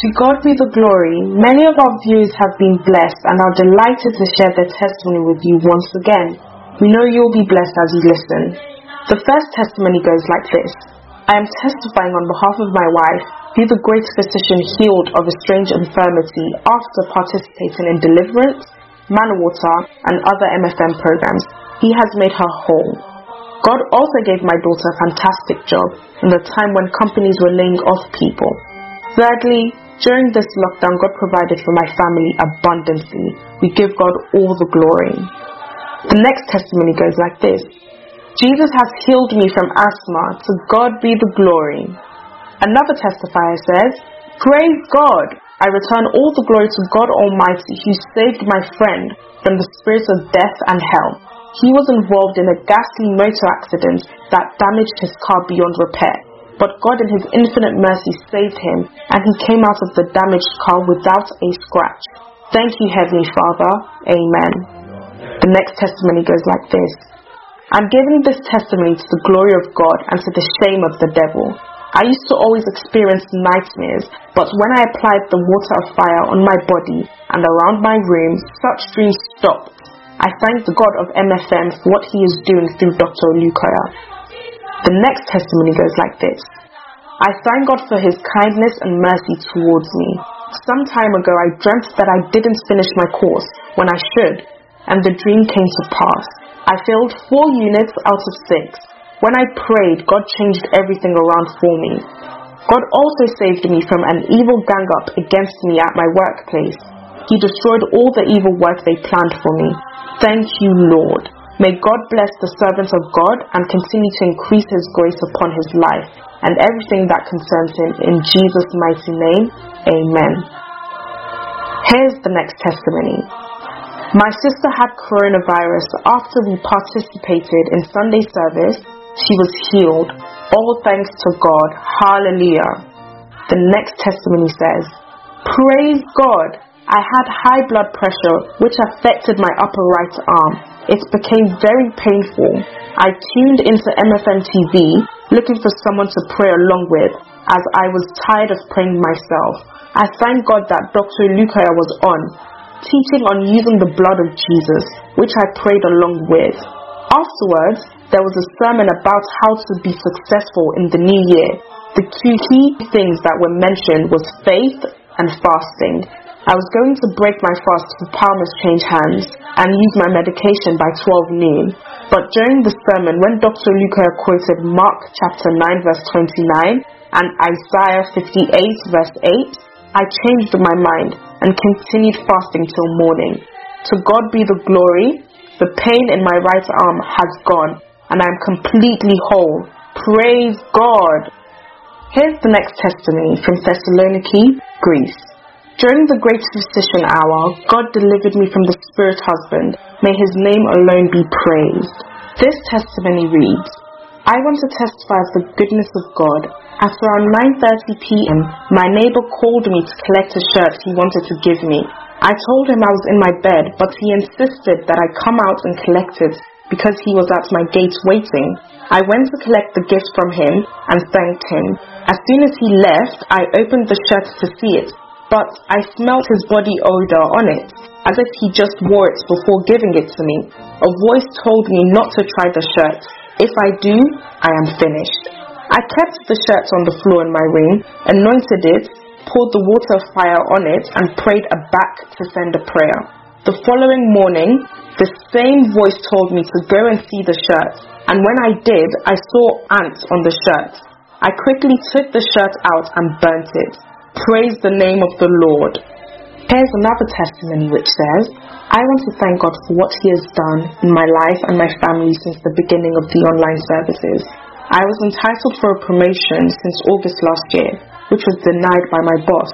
To God be the glory. Many of our viewers have been blessed and are delighted to share their testimony with you once again. We know you'll be blessed as you listen. The first testimony goes like this I am testifying on behalf of my wife, who the great physician healed of a strange infirmity after participating in deliverance, manna water, and other MFM programs. He has made her whole. God also gave my daughter a fantastic job in the time when companies were laying off people. Thirdly, during this lockdown, God provided for my family abundantly. We give God all the glory. The next testimony goes like this Jesus has healed me from asthma. To God be the glory. Another testifier says, Praise God! I return all the glory to God Almighty who saved my friend from the spirits of death and hell. He was involved in a ghastly motor accident that damaged his car beyond repair. But God in His infinite mercy saved him, and he came out of the damaged car without a scratch. Thank you, Heavenly Father. Amen. The next testimony goes like this I'm giving this testimony to the glory of God and to the shame of the devil. I used to always experience nightmares, but when I applied the water of fire on my body and around my room, such dreams stopped. I thank the God of MFM for what he is doing through Dr. Olukoya. The next testimony goes like this I thank God for His kindness and mercy towards me. Some time ago, I dreamt that I didn't finish my course when I should, and the dream came to pass. I failed four units out of six. When I prayed, God changed everything around for me. God also saved me from an evil gang up against me at my workplace. He destroyed all the evil work they planned for me. Thank you, Lord. May God bless the servant of God and continue to increase his grace upon his life and everything that concerns him in Jesus' mighty name. Amen. Here's the next testimony. My sister had coronavirus after we participated in Sunday service. She was healed. All thanks to God. Hallelujah. The next testimony says, Praise God. I had high blood pressure, which affected my upper right arm. It became very painful. I tuned into MFM TV looking for someone to pray along with as I was tired of praying myself. I thank God that Dr. Olukoya was on, teaching on using the blood of Jesus, which I prayed along with. Afterwards, there was a sermon about how to be successful in the new year. The two key things that were mentioned was faith and fasting. I was going to break my fast for Power Must Change Hands and use my medication by 12 noon. But during the sermon, when Dr. Olukoya quoted Mark chapter 9 verse 29 and Isaiah 58 verse 8, I changed my mind and continued fasting till morning. To God be the glory. The pain in my right arm has gone and I am completely whole. Praise God. Here's the next testimony from Thessaloniki, Greece. During the great physician hour, God delivered me from the spirit husband. May his name alone be praised. This testimony reads, I want to testify of the goodness of God. At around 9.30 p.m., my neighbor called me to collect a shirt he wanted to give me. I told him I was in my bed, but he insisted that I come out and collect it because he was at my gate waiting. I went to collect the gift from him and thanked him. As soon as he left, I opened the shirt to see it but I smelt his body odor on it, as if he just wore it before giving it to me. A voice told me not to try the shirt. If I do, I am finished. I kept the shirt on the floor in my room, anointed it, poured the water of fire on it, and prayed a back to send a prayer. The following morning, the same voice told me to go and see the shirt, and when I did, I saw ants on the shirt. I quickly took the shirt out and burnt it. Praise the name of the Lord. Here's another testimony which says, I want to thank God for what He has done in my life and my family since the beginning of the online services. I was entitled for a promotion since August last year, which was denied by my boss.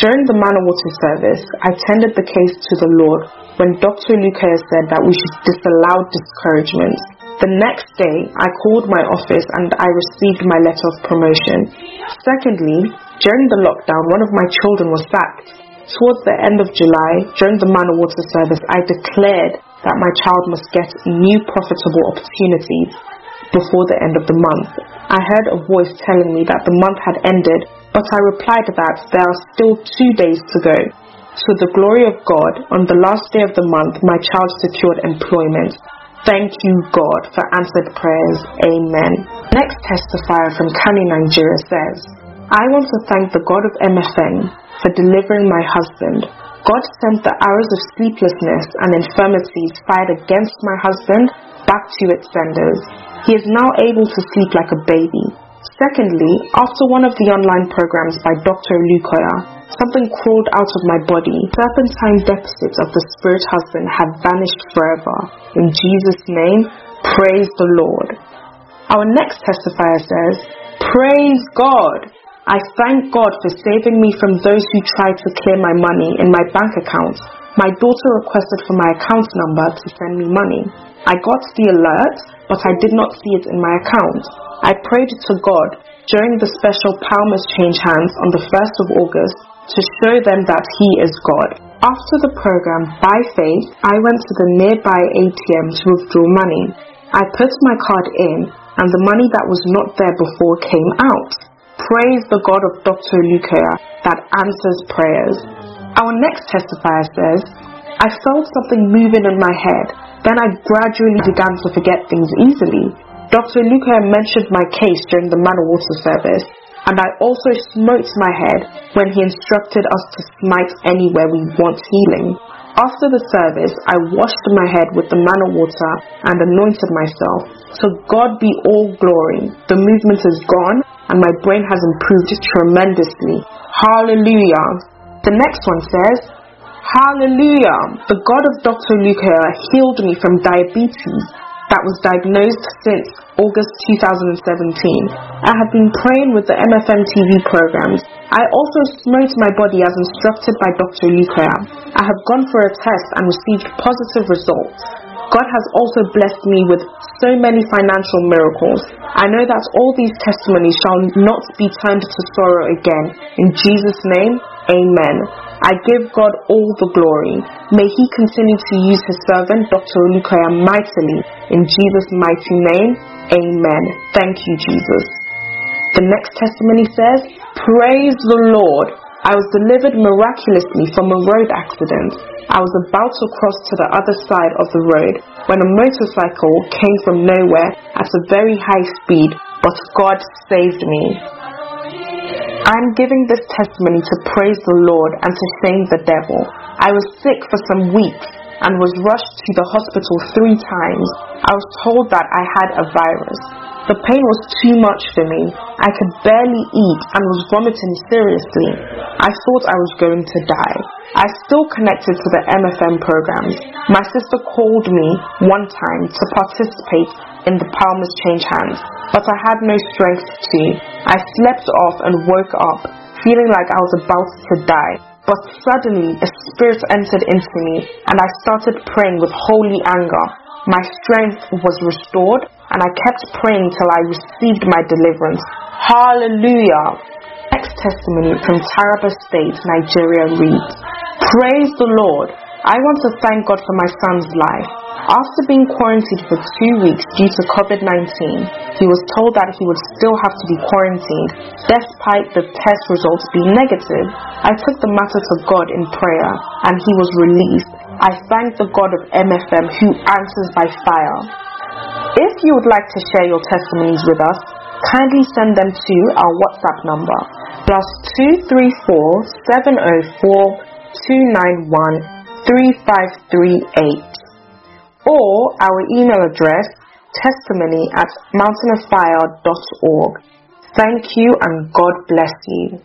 During the Manna Water service, I tendered the case to the Lord when Dr. Olukoya said that we should disallow discouragement. The next day, I called my office and I received my letter of promotion. Secondly, during the lockdown, one of my children was sacked. Towards the end of July, during the Manna Water service, I declared that my child must get new profitable opportunities before the end of the month. I heard a voice telling me that the month had ended, But I replied that there are still two days to go. To the glory of God, on the last day of the month, my child secured employment. Thank you, God, for answered prayers. Amen. Next testifier from Kano, Nigeria says, I want to thank the God of MFM for delivering my husband. God sent the arrows of sleeplessness and infirmities fired against my husband back to its senders. He is now able to sleep like a baby. Secondly, after one of the online programs by Dr. Olukoya, something crawled out of my body. Serpentine deficits of the spirit husband have vanished forever. In Jesus' name, praise the Lord. Our next testifier says, Praise God! I thank God for saving me from those who tried to clear my money in my bank account. My daughter requested for my account number to send me money. I got the alert, but I did not see it in my account. I prayed to God during the special Power Must Change Hands on the 1st of August to show them that He is God. After the program, by faith, I went to the nearby ATM to withdraw money. I put my card in, and the money that was not there before came out. Praise the God of Dr. Olukoya that answers prayers. Our next testifier says, I felt something moving in my head. Then I gradually began to forget things easily. Dr. Olukoya mentioned my case during the manna water service, and I also smote my head when he instructed us to smite anywhere we want healing. After the service, I washed my head with the manna water and anointed myself. So God be all glory. The movement is gone and my brain has improved tremendously. Hallelujah. The next one says, Hallelujah. The God of Dr. Olukoya healed me from diabetes that was diagnosed since August 2017. I have been praying with the MFM TV programs. I also smote my body as instructed by Dr. Olukoya. I have gone for a test and received positive results. God has also blessed me with so many financial miracles. I know that all these testimonies shall not be turned to sorrow again. In Jesus' name, amen. I give God all the glory. May He continue to use His servant, Dr. Olukoya, mightily. In Jesus' mighty name, amen. Thank you, Jesus. The next testimony says, Praise the Lord. I was delivered miraculously from a road accident. I was about to cross to the other side of the road when a motorcycle came from nowhere at a very high speed, but God saved me. I'm giving this testimony to praise the Lord and to shame the devil. I was sick for some weeks and was rushed to the hospital three times. I was told that I had a virus. The pain was too much for me. I could barely eat and was vomiting seriously. I thought I was going to die. I still connected to the MFM programs. My sister called me one time to participate in the Power Must Change Hands, but I had no strength to. I slept off and woke up feeling like I was about to die. But suddenly a spirit entered into me and I started praying with holy anger. My strength was restored and I kept praying till I received my deliverance. Hallelujah. Next testimony from Taraba State, Nigeria reads, Praise the Lord. I want to thank God for my son's life. After being quarantined for two weeks due to COVID 19, he was told that he would still have to be quarantined despite the test results being negative. I took the matter to God in prayer and he was released. I thank the God of MFM who answers by fire. If you would like to share your testimonies with us, kindly send them to our WhatsApp number plus 234 704 291 3538 or our email address testimony at mountainoffire.org. Thank you and God bless you.